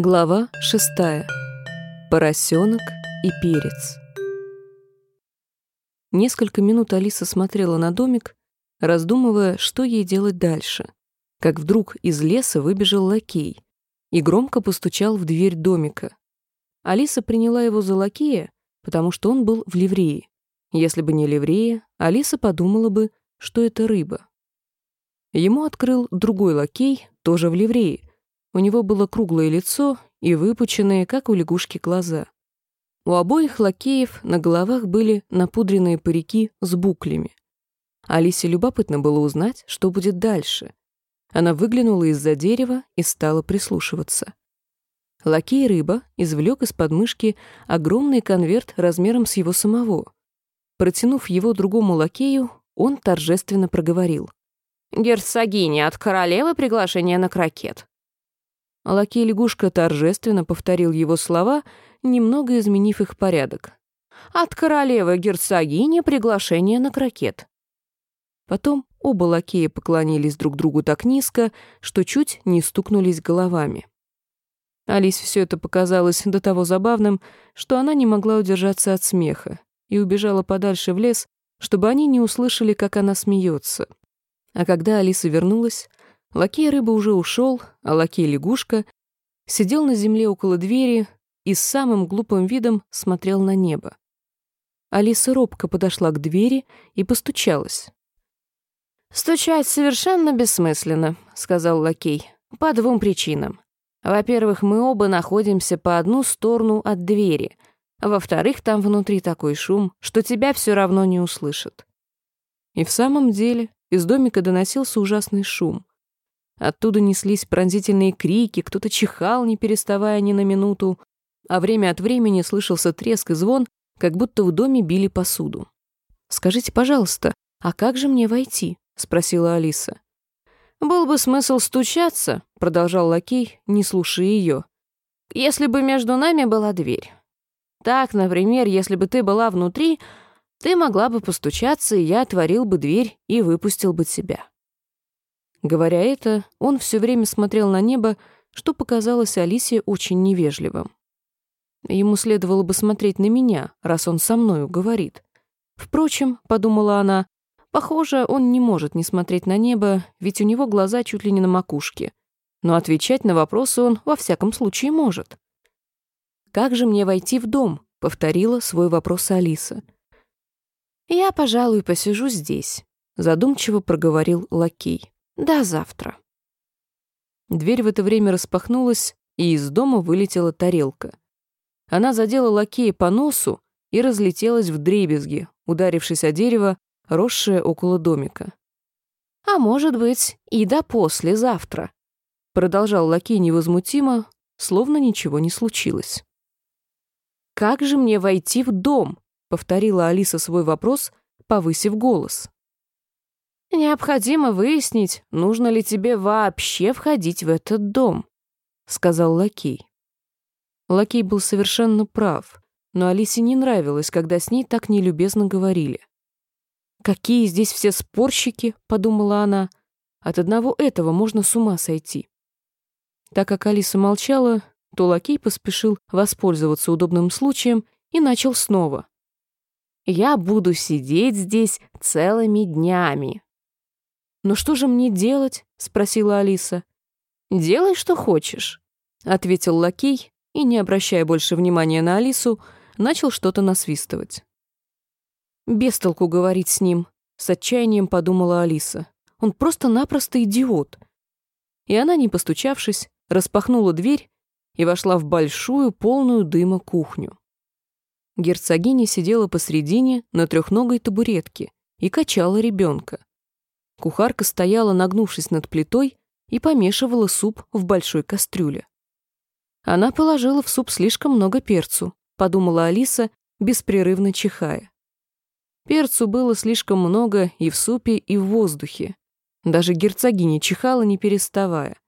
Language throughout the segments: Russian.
Глава шестая. Поросенок и перец. Несколько минут Алиса смотрела на домик, раздумывая, что ей делать дальше, как вдруг из леса выбежал лакей и громко постучал в дверь домика. Алиса приняла его за лакея, потому что он был в ливрее. Если бы не ливрея, Алиса подумала бы, что это рыба. Ему открыл другой лакей, тоже в ливрее, у него было круглое лицо и выпученные, как у лягушки, глаза. У обоих лакеев на головах были напудренные парики с буклями. Алисе любопытно было узнать, что будет дальше. Она выглянула из-за дерева и стала прислушиваться. Лакей рыба извлек из подмышки огромный конверт размером с его самого. Протянув его другому лакею, он торжественно проговорил. «Герцогиня, от королевы приглашение на крокет. Лакей-лягушка торжественно повторил его слова, немного изменив их порядок. «От королевы-герцогини приглашение на крокет». Потом оба лакея поклонились друг другу так низко, что чуть не стукнулись головами. Алисе все это показалось до того забавным, что она не могла удержаться от смеха и убежала подальше в лес, чтобы они не услышали, как она смеется. А когда Алиса вернулась, Лакей рыба уже ушел, а лакей лягушка сидел на земле около двери и с самым глупым видом смотрел на небо. Алиса робко подошла к двери и постучалась. «Стучать совершенно бессмысленно», — сказал лакей, — «по двум причинам. Во-первых, мы оба находимся по одну сторону от двери. Во-вторых, там внутри такой шум, что тебя все равно не услышат». И в самом деле из домика доносился ужасный шум. Оттуда неслись пронзительные крики, кто-то чихал, не переставая ни на минуту, а время от времени слышался треск и звон, как будто в доме били посуду. «Скажите, пожалуйста, а как же мне войти?» — спросила Алиса. «Был бы смысл стучаться», — продолжал лакей, не слушая ее, «если бы между нами была дверь. Так, например, если бы ты была внутри, ты могла бы постучаться, и я отворил бы дверь и выпустил бы тебя. Говоря это, он все время смотрел на небо, что показалось Алисе очень невежливым. Ему следовало бы смотреть на меня, раз он со мною говорит. Впрочем, подумала она, похоже, он не может не смотреть на небо, ведь у него глаза чуть ли не на макушке. Но отвечать на вопросы он во всяком случае может. «Как же мне войти в дом?» — повторила свой вопрос Алиса. «Я, пожалуй, посижу здесь», — задумчиво проговорил лакей. До завтра. Дверь в это время распахнулась, и из дома вылетела тарелка. Она задела лакея по носу и разлетелась в дребезги, ударившись о дерево, росшее около домика. «А может быть, и до послезавтра», — продолжал лакей невозмутимо, словно ничего не случилось. «Как же мне войти в дом?» — повторила Алиса свой вопрос, повысив голос. «Необходимо выяснить, нужно ли тебе вообще входить в этот дом», — сказал лакей. Лакей был совершенно прав, но Алисе не нравилось, когда с ней так нелюбезно говорили. «Какие здесь все спорщики», — подумала она. «От одного этого можно с ума сойти». Так как Алиса молчала, то лакей поспешил воспользоваться удобным случаем и начал снова. «Я буду сидеть здесь целыми днями», «Но что же мне делать?» — спросила Алиса. «Делай, что хочешь», — ответил лакей и, не обращая больше внимания на Алису, начал что-то насвистывать. «Без толку говорить с ним», — с отчаянием подумала Алиса. «Он просто-напросто идиот». И она, не постучавшись, распахнула дверь и вошла в большую, полную дыма кухню. Герцогиня сидела посредине на трехногой табуретке и качала ребенка. Кухарка стояла, нагнувшись над плитой, и помешивала суп в большой кастрюле. Она положила в суп слишком много перцу, подумала Алиса, беспрерывно чихая. Перцу было слишком много и в супе, и в воздухе. Даже герцогиня чихала, не переставая.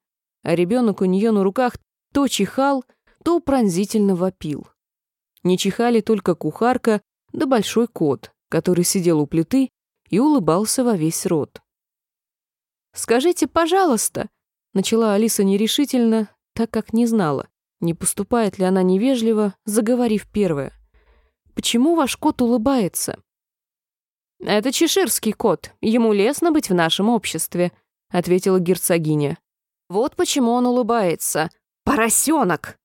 А ребенок у нее на руках то чихал, то пронзительно вопил. Не чихали только кухарка да большой кот, который сидел у плиты и улыбался во весь рот. «Скажите, пожалуйста», — начала Алиса нерешительно, так как не знала, Не поступает ли она невежливо, заговорив первое? «Почему ваш кот улыбается?» «Это чеширский кот, ему лестно быть в нашем обществе», — ответила герцогиня. «Вот почему он улыбается. Поросенок!»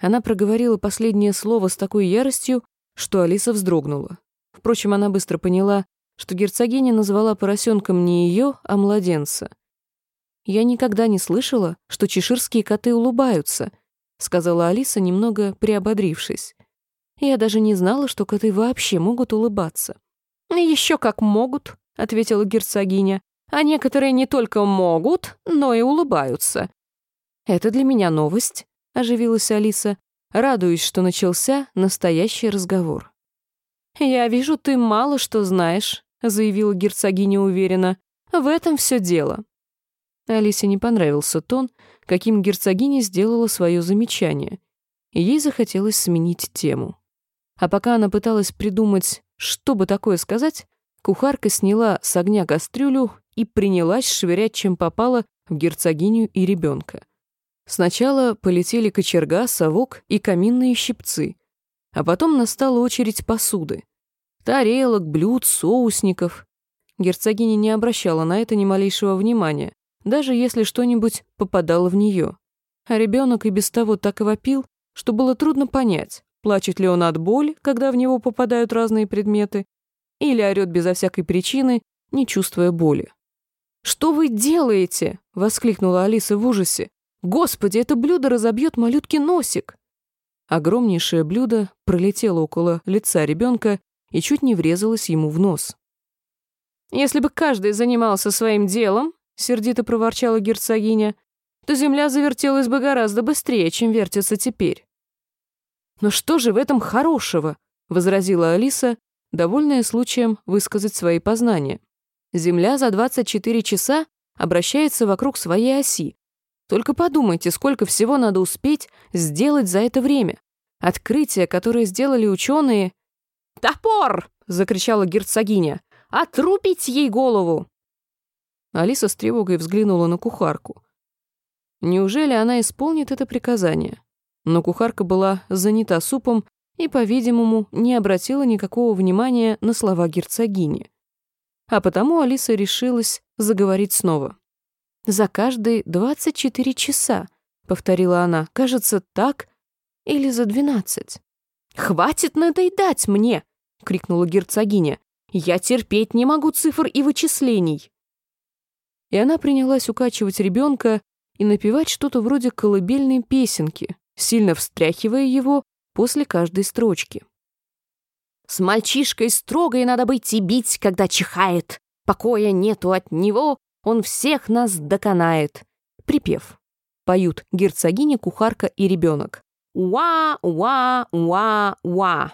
Она проговорила последнее слово с такой яростью, что Алиса вздрогнула. Впрочем, она быстро поняла, что герцогиня назвала поросенком не ее, а младенца. «Я никогда не слышала, что чеширские коты улыбаются», сказала Алиса, немного приободрившись. «Я даже не знала, что коты вообще могут улыбаться». «Еще как могут», — ответила герцогиня. «А некоторые не только могут, но и улыбаются». «Это для меня новость», — оживилась Алиса, радуясь, что начался настоящий разговор. «Я вижу, ты мало что знаешь», — заявила герцогиня уверенно. «В этом все дело». Алисе не понравился тон, каким герцогиня сделала свое замечание, ей захотелось сменить тему. А пока она пыталась придумать, что бы такое сказать, кухарка сняла с огня кастрюлю и принялась швырять, чем попало, в герцогиню и ребенка. Сначала полетели кочерга, совок и каминные щипцы, а потом настала очередь посуды. Тарелок, блюд, соусников. Герцогиня не обращала на это ни малейшего внимания, даже если что-нибудь попадало в нее. А ребенок и без того так и вопил, что было трудно понять, плачет ли он от боли, когда в него попадают разные предметы, или орёт безо всякой причины, не чувствуя боли. «Что вы делаете?» — воскликнула Алиса в ужасе. «Господи, это блюдо разобьет малютки носик!» Огромнейшее блюдо пролетело около лица ребенка и чуть не врезалось ему в нос. «Если бы каждый занимался своим делом, — сердито проворчала герцогиня, — то земля завертелась бы гораздо быстрее, чем вертится теперь». «Но что же в этом хорошего?» — возразила Алиса, довольная случаем высказать свои познания. «Земля за 24 часа обращается вокруг своей оси, только подумайте, сколько всего надо успеть сделать за это время. Открытия, которые сделали ученые... «Топор!» — закричала герцогиня. «Отрубить ей голову!» Алиса с тревогой взглянула на кухарку. Неужели она исполнит это приказание? Но кухарка была занята супом и, по-видимому, не обратила никакого внимания на слова герцогини. А потому Алиса решилась заговорить снова. «За каждые двадцать четыре часа», — повторила она, — «кажется, так или за двенадцать». «Хватит надоедать мне!» — крикнула герцогиня. «Я терпеть не могу цифр и вычислений!» И она принялась укачивать ребенка и напевать что-то вроде колыбельной песенки, сильно встряхивая его после каждой строчки. «С мальчишкой строгой надо быть и бить, когда чихает. Покоя нету от него, он всех нас доконает. Припев. Поют герцогиня, кухарка и ребенок. Уа, уа, уа, уа.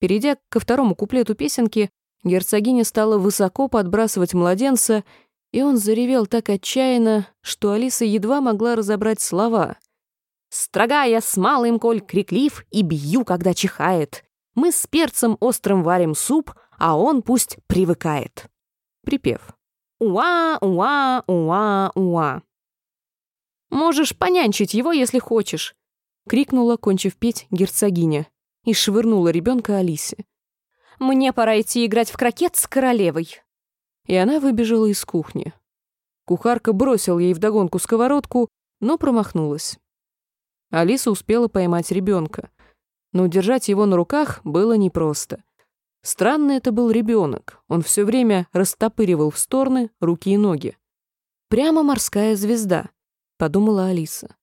Перейдя ко второму куплету песенки, герцогиня стала высоко подбрасывать младенца, и он заревел так отчаянно, что Алиса едва могла разобрать слова. «Строга я с малым, коль криклив, и бью, когда чихает. Мы с перцем острым варим суп, а он пусть привыкает». Припев. Уа, уа, уа, уа. «Можешь понянчить его, если хочешь», — крикнула, кончив петь, герцогиня и швырнула ребенка Алисе. «Мне пора идти играть в крокет с королевой». И она выбежала из кухни. Кухарка бросил ей вдогонку сковородку, но промахнулась. Алиса успела поймать ребенка, но удержать его на руках было непросто. Странный это был ребенок. Он все время растопыривал в стороны руки и ноги. «Прямо морская звезда», — подумала Алиса.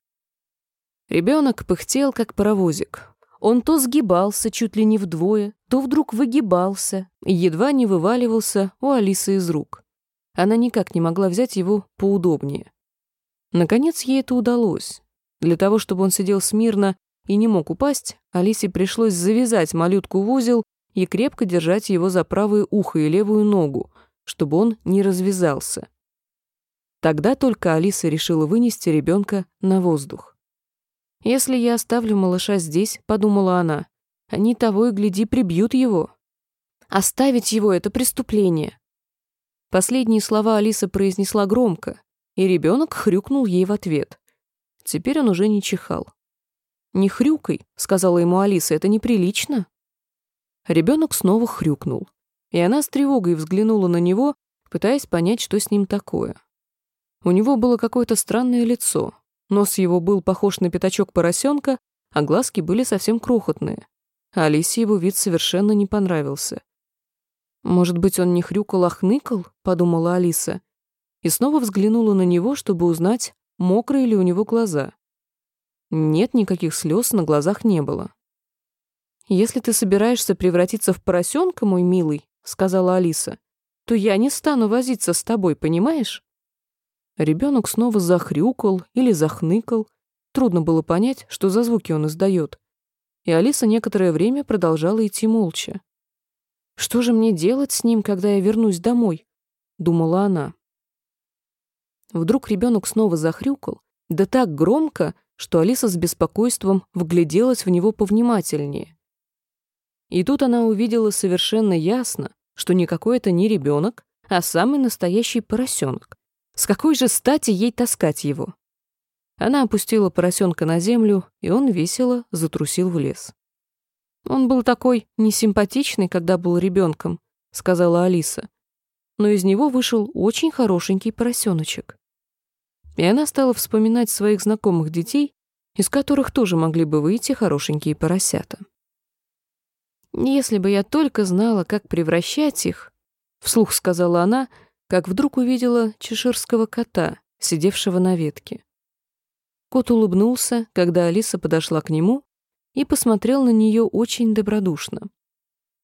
Ребенок пыхтел, как паровозик. Он то сгибался чуть ли не вдвое, то вдруг выгибался и едва не вываливался у Алисы из рук. Она никак не могла взять его поудобнее. Наконец ей это удалось. Для того, чтобы он сидел смирно и не мог упасть, Алисе пришлось завязать малютку в узел и крепко держать его за правое ухо и левую ногу, чтобы он не развязался. Тогда только Алиса решила вынести ребенка на воздух. «Если я оставлю малыша здесь», — подумала она, — «они того и гляди прибьют его. Оставить его — это преступление». Последние слова Алиса произнесла громко, и ребенок хрюкнул ей в ответ. Теперь он уже не чихал. «Не хрюкай», — сказала ему Алиса, — «это неприлично». Ребенок снова хрюкнул, и она с тревогой взглянула на него, пытаясь понять, что с ним такое. У него было какое-то странное лицо. Нос его был похож на пятачок поросенка, а глазки были совсем крохотные. А Алисе его вид совершенно не понравился. «Может быть, он не хрюкал, а хныкал?» — подумала Алиса. И снова взглянула на него, чтобы узнать, мокрые ли у него глаза. Нет, никаких слез на глазах не было. «Если ты собираешься превратиться в поросенка, мой милый», — сказала Алиса, «то я не стану возиться с тобой, понимаешь?» Ребенок снова захрюкал или захныкал. Трудно было понять, что за звуки он издает. И Алиса некоторое время продолжала идти молча. «Что же мне делать с ним, когда я вернусь домой?» — думала она. Вдруг ребенок снова захрюкал, да так громко, что Алиса с беспокойством вгляделась в него повнимательнее. И тут она увидела совершенно ясно, что никакой это не ребенок, а самый настоящий поросенок. С какой же стати ей таскать его? Она опустила поросенка на землю, и он весело затрусил в лес. «Он был такой несимпатичный, когда был ребенком», — сказала Алиса. «Но из него вышел очень хорошенький поросеночек». И она стала вспоминать своих знакомых детей, из которых тоже могли бы выйти хорошенькие поросята. «Если бы я только знала, как превращать их», — вслух сказала она, как вдруг увидела чеширского кота, сидевшего на ветке. Кот улыбнулся, когда Алиса подошла к нему и посмотрел на нее очень добродушно.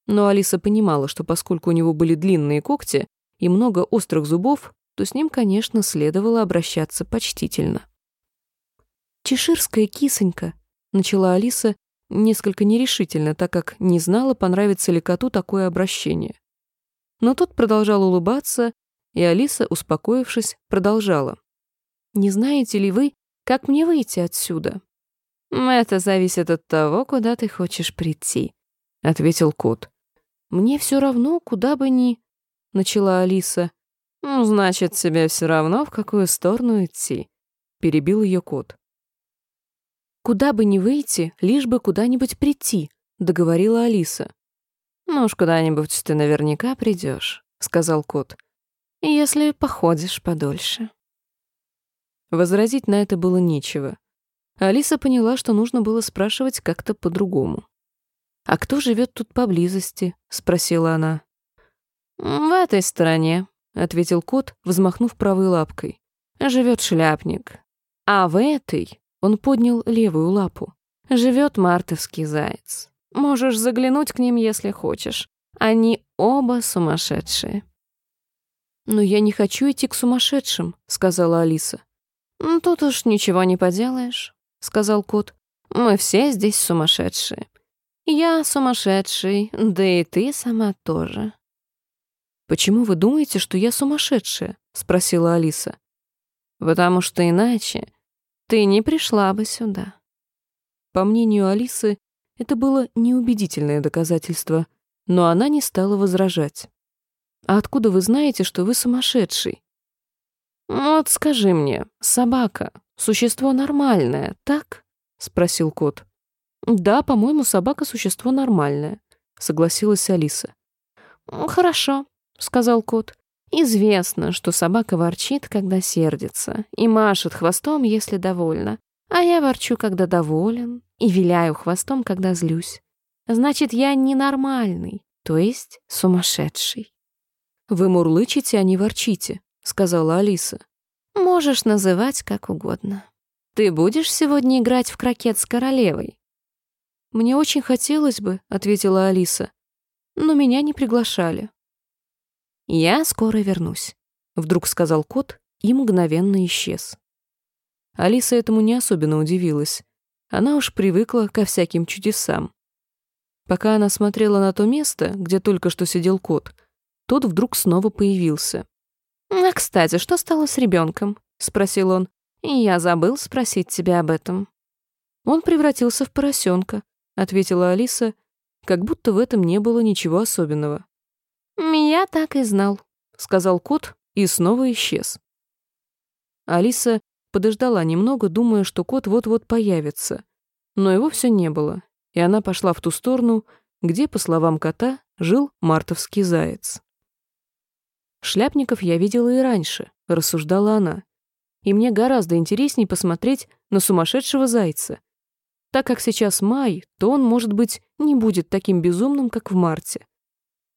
Но Алиса понимала, что поскольку у него были длинные когти и много острых зубов, то с ним, конечно, следовало обращаться почтительно. «Чеширская кисонька», — начала Алиса несколько нерешительно, так как не знала, понравится ли коту такое обращение. Но тот продолжал улыбаться, и Алиса, успокоившись, продолжала. «Не знаете ли вы, как мне выйти отсюда?» «Это зависит от того, куда ты хочешь прийти», — ответил кот. «Мне все равно, куда бы ни...» — начала Алиса. «Ну, значит, тебе все равно, в какую сторону идти», — перебил ее кот. «Куда бы ни выйти, лишь бы куда-нибудь прийти», — договорила Алиса. «Ну уж куда-нибудь ты наверняка придешь», — сказал кот. «Если походишь подольше». Возразить на это было нечего. Алиса поняла, что нужно было спрашивать как-то по-другому. «А кто живет тут поблизости?» — спросила она. «В этой стороне», — ответил кот, взмахнув правой лапкой. «Живет шляпник. А в этой...» — он поднял левую лапу. «Живет мартовский заяц. Можешь заглянуть к ним, если хочешь. Они оба сумасшедшие». «Но я не хочу идти к сумасшедшим», — сказала Алиса. «Тут уж ничего не поделаешь», — сказал кот. «Мы все здесь сумасшедшие. Я сумасшедший, да и ты сама тоже». «Почему вы думаете, что я сумасшедшая?» — спросила Алиса. «Потому что иначе ты не пришла бы сюда». По мнению Алисы, это было неубедительное доказательство, но она не стала возражать. «А откуда вы знаете, что вы сумасшедший?» «Вот скажи мне, собака — существо нормальное, так?» — спросил кот. «Да, по-моему, собака — существо нормальное», — согласилась Алиса. «Хорошо», — сказал кот. «Известно, что собака ворчит, когда сердится, и машет хвостом, если довольна. А я ворчу, когда доволен, и виляю хвостом, когда злюсь. Значит, я ненормальный, то есть сумасшедший». «Вы мурлычете, а не ворчите», — сказала Алиса. «Можешь называть как угодно. Ты будешь сегодня играть в крокет с королевой?» «Мне очень хотелось бы», — ответила Алиса. «Но меня не приглашали». «Я скоро вернусь», — вдруг сказал кот и мгновенно исчез. Алиса этому не особенно удивилась. Она уж привыкла ко всяким чудесам. Пока она смотрела на то место, где только что сидел кот, тот вдруг снова появился. «А, кстати, что стало с ребенком? спросил он. «Я забыл спросить тебя об этом». «Он превратился в поросенка», — ответила Алиса, как будто в этом не было ничего особенного. «Я так и знал», — сказал кот и снова исчез. Алиса подождала немного, думая, что кот вот-вот появится. но его все не было, и она пошла в ту сторону, где, по словам кота, жил мартовский заяц. Шляпников я видела и раньше, рассуждала она. И мне гораздо интереснее посмотреть на сумасшедшего зайца. Так как сейчас май, то он, может быть, не будет таким безумным, как в марте.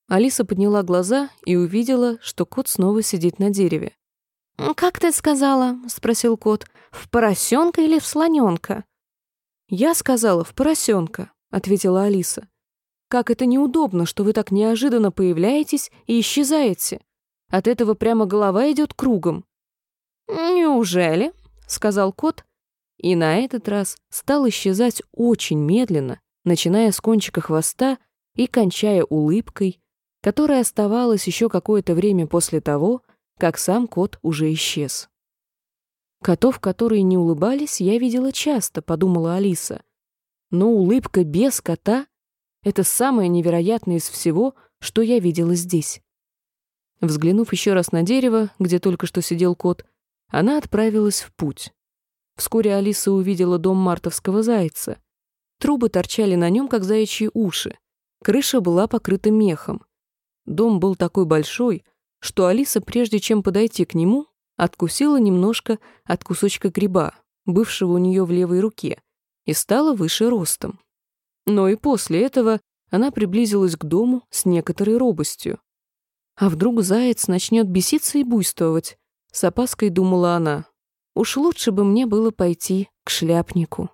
Алиса подняла глаза и увидела, что кот снова сидит на дереве. «Как ты сказала?» — спросил кот. «В поросенка или в слоненка?» «Я сказала, в поросенка», — ответила Алиса. «Как это неудобно, что вы так неожиданно появляетесь и исчезаете. От этого прямо голова идет кругом». «Неужели?» — сказал кот, и на этот раз стал исчезать очень медленно, начиная с кончика хвоста и кончая улыбкой, которая оставалась еще какое-то время после того, как сам кот уже исчез. Котов, которые не улыбались, я видела часто, подумала Алиса. Но улыбка без кота — это самое невероятное из всего, что я видела здесь. Взглянув еще раз на дерево, где только что сидел кот, она отправилась в путь. Вскоре Алиса увидела дом мартовского зайца. Трубы торчали на нем, как заячьи уши. Крыша была покрыта мехом. Дом был такой большой, что Алиса, прежде чем подойти к нему, откусила немножко от кусочка гриба, бывшего у нее в левой руке, и стала выше ростом. Но и после этого она приблизилась к дому с некоторой робостью. А вдруг заяц начнет беситься и буйствовать? С опаской думала она. Уж лучше бы мне было пойти к шляпнику.